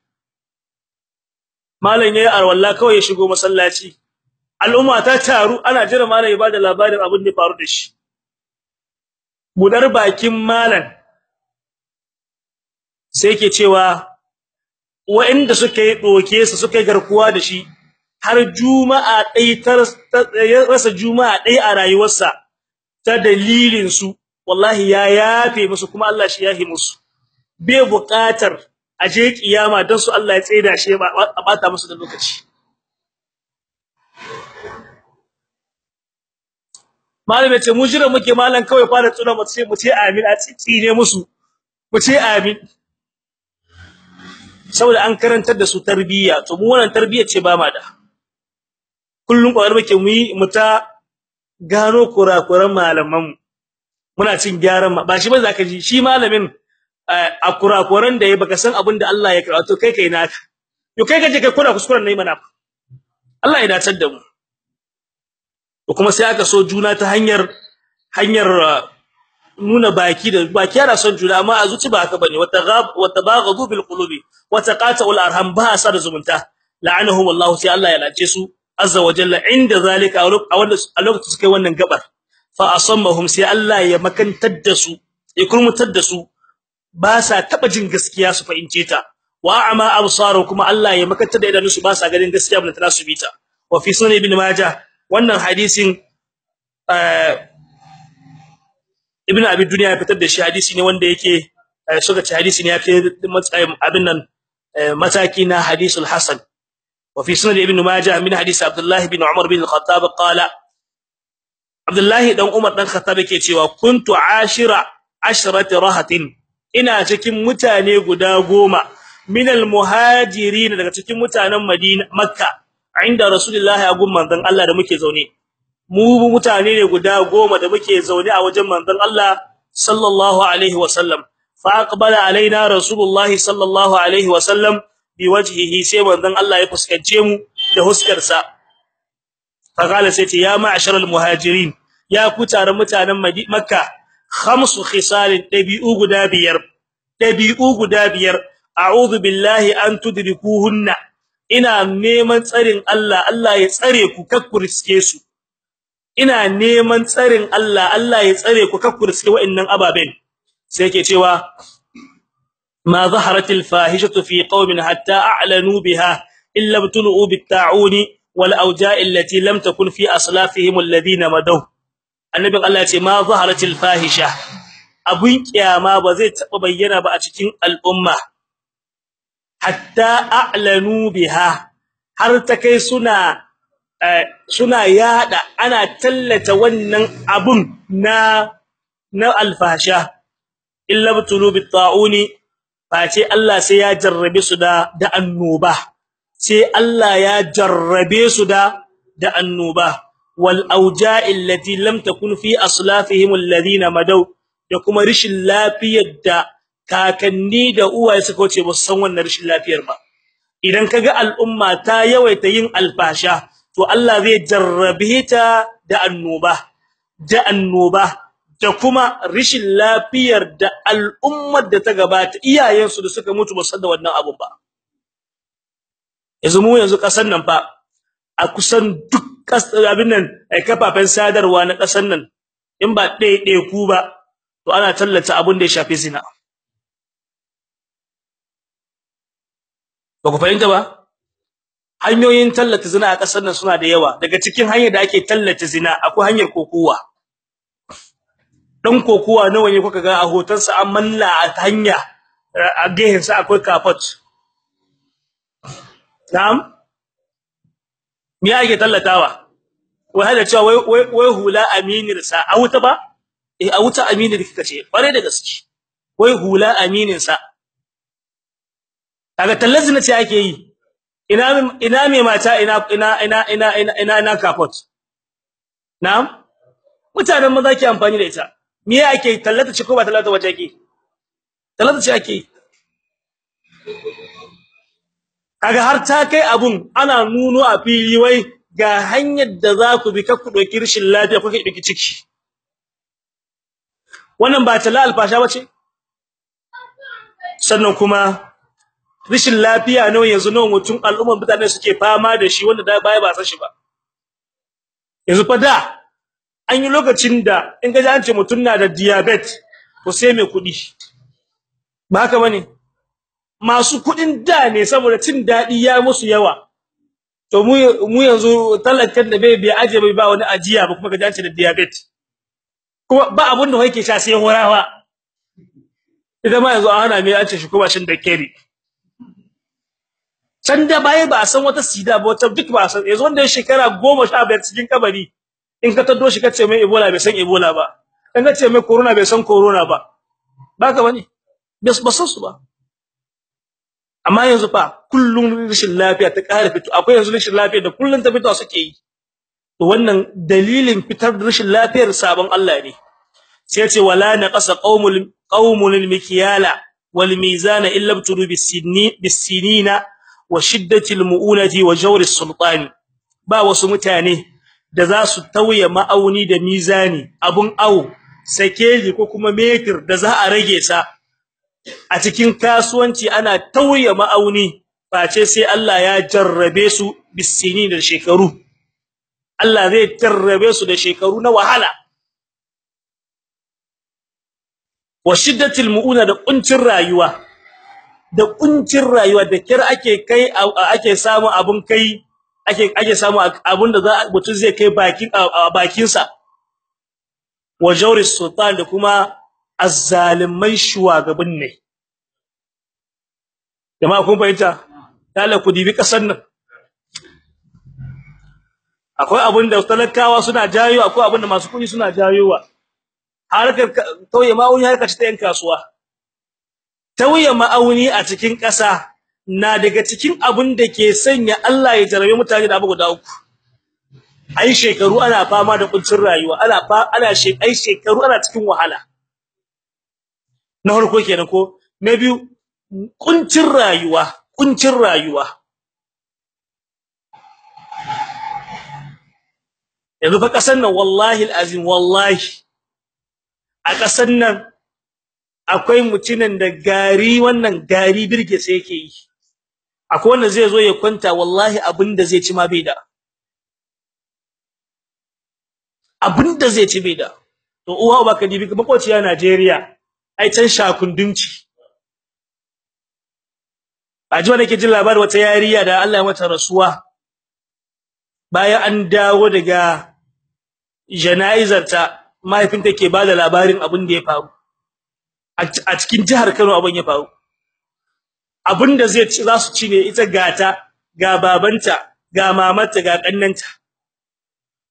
malam yayi arwalla kawai ya shigo masallaci. Al'umma ta taru ana jira malam ya ba da labarin abin da faru da shi. Budar bakin malam sai yake cewa waɗanda suka yi doke su suka yi garkuwa da shi har juma'a dai tar rasa juma'a dai a rayuwarsa ta dalilin su wallahi ya yafe musu kuma Allah shi yahi musu. Bai buƙatar aje kiyama dan su Allah ya tsaida shi a bata musu da lokaci. Malame ce mu jira muke malan kawai fara tsuna mu ce mu ce amin a tsine musu mu ce amin. Saboda an karantar da su tarbiyya to mu wannan tarbiyya ce ba ma da. Kullun kwar muke mu yi mu ta gano kurakuran malaman muna cin gyaran ba shi ba zaka ji. Shi malamin a kurakuran da ya baka san abin da Allah ya karatu kai kai naka. Yo kai kaje kai kuna kuskuren na yi mana Allah ya dacar da mu. To kuma sai aka so juna ta hanyar hanyar nuna baki da baki yana son juna amma a zuci ba haka ba ne watabaghadu bil qulubi wataqata'ul arham ba sa da zumunta. La'anahum Allah sai Allah ya lace su. Azza wa jalla inda zalika a lokacin suka wannan gabar. Fa asammahum sai Allah ya makantar da su ya kurmutar da su ba sa taba jin gaskiya su fahimce ta. Wa ama absaru kuma Allah ya makantar da idanunsu ba sa ganin gaskiya ba ta su bita wa fi sunan ibn majah wannan hadisin ibn abi dunya ya fitar da shi hadisi ne wanda yake suka ci hadisi ne ya fi abin nan mataki na hadisul hasan. Wa fi sunan ibn majah min hadisi abdullah ibn umar bin al-khattab qala abdullah dan umar dan khattab yake cewa kuntu ashira ashrati rahatin ina cikin mutane guda goma min daga cikin mutanen madina makka inda rasulullahi a gun manzon Allah da muke zaune mu mutane ne guda goma da muke zaune a wajen manzon Allah sallallahu alaihi wasallam fa aqbala alaina rasulullahi sallallahu alaihi wasallam biwajhihi sai manzon Allah ya fuskance mu da huskarsa. Fa kala sai ce ya ma'sharal muhajirin ya ku taron mutanen makka khamsu khisalin dabi'u guda biyar dabi'u guda biyar. A'udhu billahi an tudrikuhunna ina neman tsarin Allah Allah ya tsare ku kakkuriske su. Ina neman tsarin Allah Allah ya tsare ku kakkuriske wa'annan ababen. Sai yake cewa zaharatil fahishatu fi qaumin hatta a'lanu biha illa btulu bitta'uni wal awja'i allati lam takun fi aslafihim alladhina madaw annabi Allah ya ce ma zaharatil fahisha abun kiyama ba zai taba bayyana ba a cikin al'umma hatta a'lanu biha har ta suna suna yada ana tallata wannan abun na na alfasha illa btulu bitta'uni face Allah sai ya jarrabe su da da annoba. Sai Allah ya jarrabe su da da annoba. Wal auja'i allati lam takun fi aslafihim alladhina madaw. Da kuma rishin lafiyar da kakanni da uwaye suka wuce ba san wannan rishin lafiyar ba. Idan kaga al'umma ta yawaita yin alfasha to Allah zai jarrabe ta da annoba. Da annoba. Da kuma rishin lafiyar da al'ummar da ta gabata iyayensu da suka mutu ba san da wannan abun ba. Yanzu mu yanzu kasan nan fa a kusan duk abin nan ai kafafen sadarwa na kasan nan in ba ɗaya ku ba to ana tallata abun da ya shafi zina. Ba ku fahimta ba? Hanyoyin tallata zina a ƙasar nan suna da yawa. Daga cikin hanyar da ake tallata zina akwai hanyar kokowa. Dan kokowa nawa ne kuka ga a hotonsa an manna a hanya a gehen sa akwai kafot na'am? Me ake tallatawa? Wai hada cewa wai wai hula aminir sa a wuta ba? Eh a wuta aminir kika ce kware da gaske. Wai hula aminin sa kaga tallazina ce ake yi. Ina ina me mata ina ina ina ina ina ina kafot na'am? Mutanen maza ke amfani da ita. Me yake tallata ce ko ba tallata wace yake tallata ce ake kaga har ta kai abun ana nuno a fili wai ga hanyar da za ku bi ka ku doki rishin lafiya kuka doki ciki. Wannan ba talla alfasha bace sannan kuma rishin lafiya nawa yanzu nawa mutum al'umman mutane suke fama da shi wanda da baya ba san shi ba? Yanzu fa da an yi lokacin da in ga an ce mutum na da diabetes to sai mai kuɗi ba haka ba ne masu kuɗin da ne saboda cin daɗi ya musu yawa. To mu mu yanzu talakan da bai bai aje bai ba wani ajiya ba kuma ga an ce da diabetes. Kuma ba abun da yake sha sai horawa idan ma yanzu an hana mai an ce shi kuma shin da keri. Can da baya ba a san wata sida ba wata duk ba a san. Yanzu wanda shekara 15 cikin kabari in ka taddo shi kace mai ebola bai san ebola ba. In ka ce mai corona bai san corona ba. Baka ba ne? Ba san ba. Amma yanzu fa kullun rashin lafiya ta ƙara fito. Akwai yanzu rashin lafiya da kullun ta fito suke yi. To wannan dalilin fitar da rashin lafiyar sabon Allah ne. Sai ce wala naqasa qaumul qaumul mikyala wal mizana illa bturu bisinina wa shiddatil mu'unati wa jawri sultani. Ba wasu mutane da za su tauye ma'auni da mizani abun awo sakeli ko kuma metir da za a rage sa. A cikin kasuwanci ana tauye ma'auni face sai Allah ya jarrabe su bisini da shekaru. Allah zai jarrabe su da shekaru na wahala. Wa shiddatil mu'una da kuncin rayuwa. Da kuncin rayuwa da kir ake kai ake samu abun kai ake ake samu abun da za mutun zai kai bakin bakin sa wa jawri sultan da kuma azzaliman shugaban ne. Jama'a kun fahimta? Dala ku dibi kasan nan. Akwai abun da talakawa suna jayo akwai abun da masu kuɗi suna jayowa. Harkar tauye ma'auni harkar ta yan kasuwa. Tauye ma'auni a cikin ƙasa na daga cikin abun da ke sanya Allah ya jarabe mutane da abu guda uku. Ai shekaru ana fama da kuncin rayuwa ana fa ana ai shekaru ana cikin wahala. Na farko kenan ko? Na biyu kuncin rayuwa kuncin rayuwa. Yanzu fa kasan nan wallahi alazim wallahi. A kasan nan akwai mutunan da gari wannan gari birge sai yake yi. Akwai wanda zai zo ya kwanta wallahi abin da zai ci ma bai da. Abinda zai ci bai da. To uwa ba ka dibi makociya Najeriya ai can shakundunci aji wanda ke jin labarin wata yariya da Allah ya mata rasuwa. Bayan an dawo daga janaizarta mahaifinta ke ba da labarin abin da ya faru. A cikin jihar Kano abin ya faru. Abin da zai ci za su ci ne ita gata ga babanta ga mamanta ga kannanta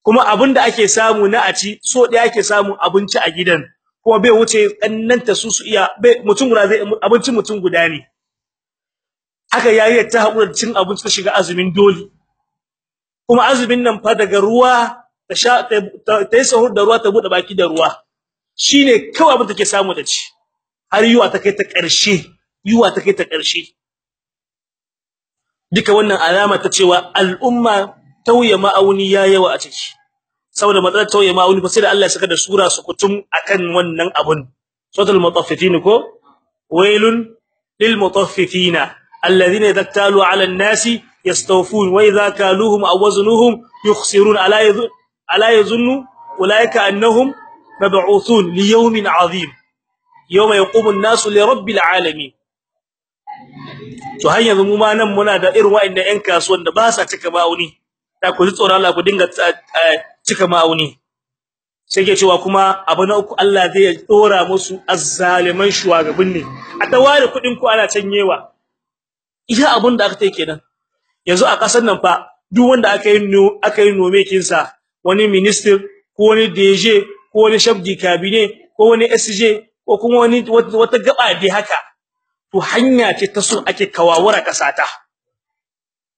kuma abin da ake samu na a ci so da ake samu abinci a gidan. Kuma bai wuce kannanta su su iya mutum guda zai abincin mutum guda ne. Haka yayi ta hakura cin abinci ta shiga azumin doli kuma azumin nan fa daga ruwa ta sha ta yi sahur da ruwa ta buɗe baki da ruwa. Shine kawai abin take samu da ci. Har yuwa ta kai ta ƙarshe. Yuwa ta kai ta ƙarshe. Duka wannan alama ta cewa al'umma tauye ma'auni ya yawa a ciki. Saboda matsalar tauye ma'auni ba sai da Allah ya saka da sura su kutum akan wannan abun. Suratul mutaffifin ko? Wailun lil mutaffifina alladhina idza talu 'ala an-nasi yastawfun wa idza kaluhum aw waznuhum yukhsirun. Ala yadhun ala yazunnu ulaika annahum mab'uthun li yawmin 'azim. Yawma yaqumu an-nasu li rabbil 'alamin. To har yanzu mu ma nan muna da irin wa'annan ƴan kasuwan da ba sa cika ma'auni. Da ku ji tsoron Allah ku dinga cika ma'auni. Sai ke cewa kuma abu na uku Allah zai dora musu azzaliman shugaban ne a taware kuɗin ku ana canyewa. Iya abun da aka take kenan. Yanzu a ƙasar nan fa duk wanda aka yi aka yi nome kinsa wani minister ko wani DG ko wani de cabinet ko wani SJ ko kuma wani wata gaba dai haka to hanya ce ta so ake kawawura kasata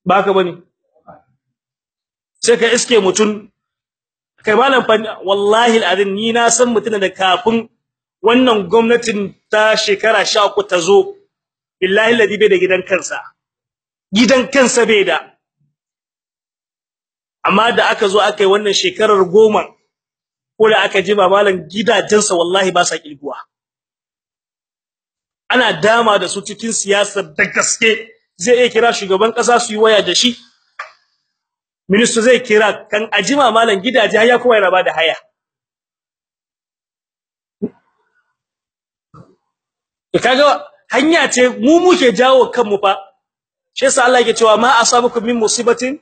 baka ba ne? Sai ka iske mutun kai malam fa wallahi alazim ni na san mutun da kafin wannan gwamnatin ta shekara 13 ta zo billahi ladi bai da gidan kansa. Gidan kansa bai da. Amma da aka zo aka yi wannan shekarar goma ko da aka jima malam gidajensa wallahi ba sa kilguwa ana dama da su cikin siyasar da gaske. Zai iya kira shugaban kasa su yi waya da shi. Minister zai kira kan ajima malan gidaje ya kuma raba da haya. Kaga hanya ce mu muke jawo kanmu fa. Shi yasa Allah yake cewa ma asabakum min musibatin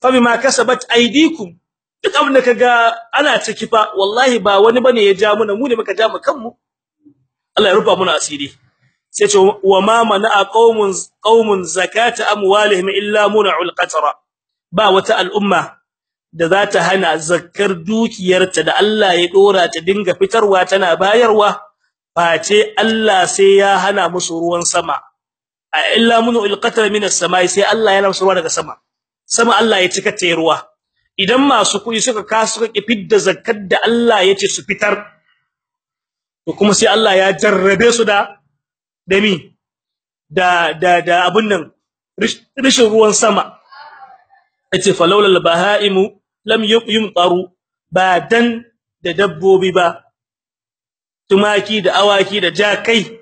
fa bima kasabat aydikum. Duk abin da kaga ana ciki fa wallahi ba wani ba ne ya ja mu mu ne muka ja mu kanmu. Allah ya rufa muna asiri. Sai ce wa ma mana qaumun qaumun zakata amwalihim illa mun'ul qatra ba wata al'umma da za ta hana zakkar dukiyarta da Allah ya dora ta dinga fitarwa tana bayarwa face Allah sai ya hana musu ruwan sama. A illa mun'ul qatra minas samai sai Allah ya musu daga sama. Sama Allah ya cika ta ruwa. Idan masu kuɗi suka kasu suka fidda zakkar da Allah ya ce su fitar to kuma sai Allah ya jarrabe su da dami da da da abun nan rishin ruwan sama. Yace falawlal bahaimu lam yumtaru. Ba da dabbobi ba tumaki da awaki da jakai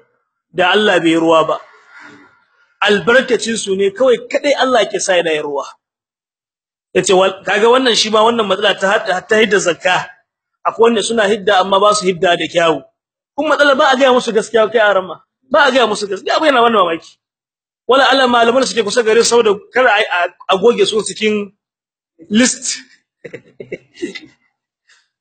da Allah bai ruwa ba. Albarkacin su ne kawai kadai Allah ke sa yana ruwa. Yace kaga wannan shi ma wannan matsala ta hidda zakka. Akwai wanda suna hidda amma ba su hidda da kyawu. Kuma matsala ba a ga musu gaskiya kai arama ba a ga musu gaskiya bai na wannan mamaki. Wala Allah malaman suke kusa gare saboda kar a goge su cikin list.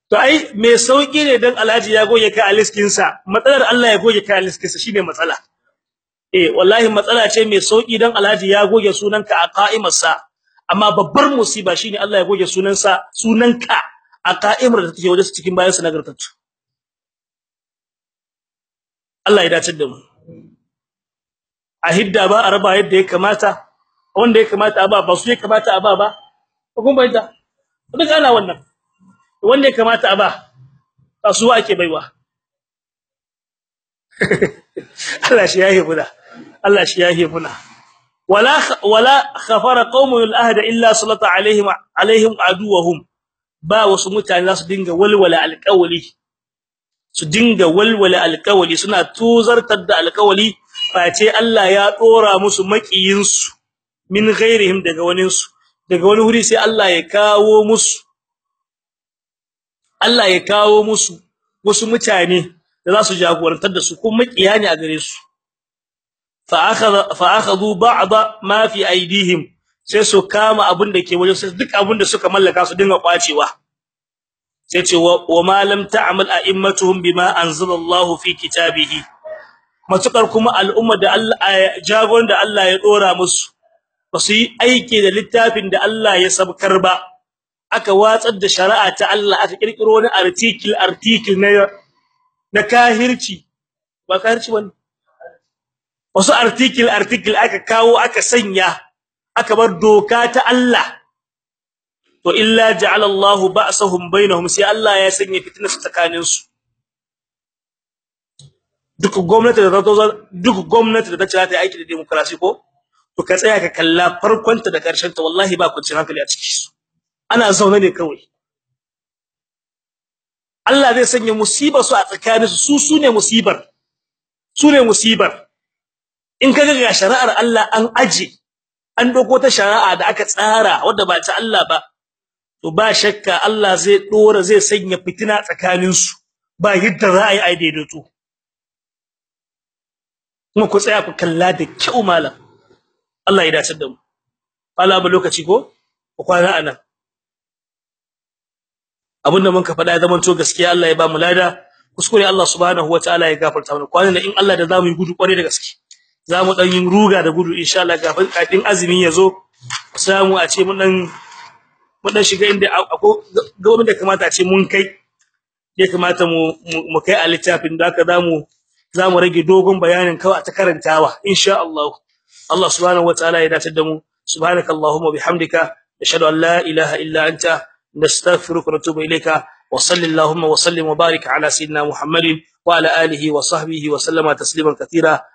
To ai me sauƙi ne dan Alhaji ya goge ka a listin sa matsalar Allah ya goge ka a listin sa shine matsala. Eh wallahi matsala ce me sauƙi dan Alhaji ya goge sunanka a qa'imar sa amma babbar musiba shine Allah ya goge sunansa sunanka a qa'imar da take wajen cikin bayan sa nagartattu. Allah ya dace da mu. A hidda ba a raba yadda ya kamata wanda ya kamata ba ba su ya kamata a ba ba. Kun bayyana duk ana wannan. Wanda ya kamata a ba kasuwa ake baiwa. Allah shi yahi muna. Allah shi yahi muna. Wala wala khafara qaumun al-ahd illa sallata alaihim alaihim aduwahum ba wasu mutane su dinga walwala alƙawli su dinga walwala alƙawli suna tuzartar da alƙawli face Allah ya dora musu makiyinsu min ghairihim daga waninsu. Daga wani wuri sai Allah ya kawo musu Allah ya kawo musu wasu mutane da za su jagorantar da su kuma makiya ne a gare su. Fa akhadha fa akhadhu ba'd ma fi aidihim sai su kama abin da ke wajen sai duk abin da suka mallaka su dinga kwacewa sai wa ma lam ta'mal a'immatuhum bima anzalallahu fi kitabihi. Matukar kuma al'umma da Allah jagon da Allah ya dora musu ba su yi aiki da littafin da Allah ya sabkar ba. Aka watsar da shari'a ta Allah aka kirkiro wani article article na na kahirci. Ba kahirci ba ne wasu article article aka kawo aka sanya aka bar doka ta Allah. To illa ja'ala Allah ba'sahum bainahum sai Allah ya sanya fitina tsakanin su duk gwamnati da ta duk gwamnati da ta ce ta aiki da demokrasi ko to ka tsaya ka kalla farkon ta da ƙarshen ta wallahi ba kuncin hankali a ciki ana zaune ne kawai. Allah zai sanya musibar su a tsakanin su su su ne musibar. Sune musibar. In kaga ga shari'ar Allah an aje an doko ta shari'a da aka tsara wanda ba ta Allah ba to ba shakka Allah zai dora zai sanya fitina tsakanin su ba yadda za a yi ai daidaito. Kuma ku tsaya ku kalla da kyau malam. Allah ya dace da mu. Allah ba lokaci ko? Ku kwana a nan abin da mun ka faɗa ya zama to gaskiya Allah ya ba mu lada. Kuskure Allah subhanahu wataala ya gafarta mana. Kwanan in Allah da za mu yi gudu kware da gaske. Zamu dan yin ruga da gudu insha Allah kafin azumi ya zo samu a ce mun dan mun dan shiga inda akwai gaban da kamata a ce mun kai ya kamata mu mu kai a littafin da haka za mu za mu rage dogon bayanin kawai ta karantawa insha Allah. Allah subhanahu wataala ya dace da mu. Subhanakallahumma bihamdika ashhadu an la ilaha illa anta nastaghfiruka wa natubu ilayka wa sallallahu wa sallim wa barik ala sayyidina muhammadin wa ala alihi wa sahbihi wa sallama tasliman katira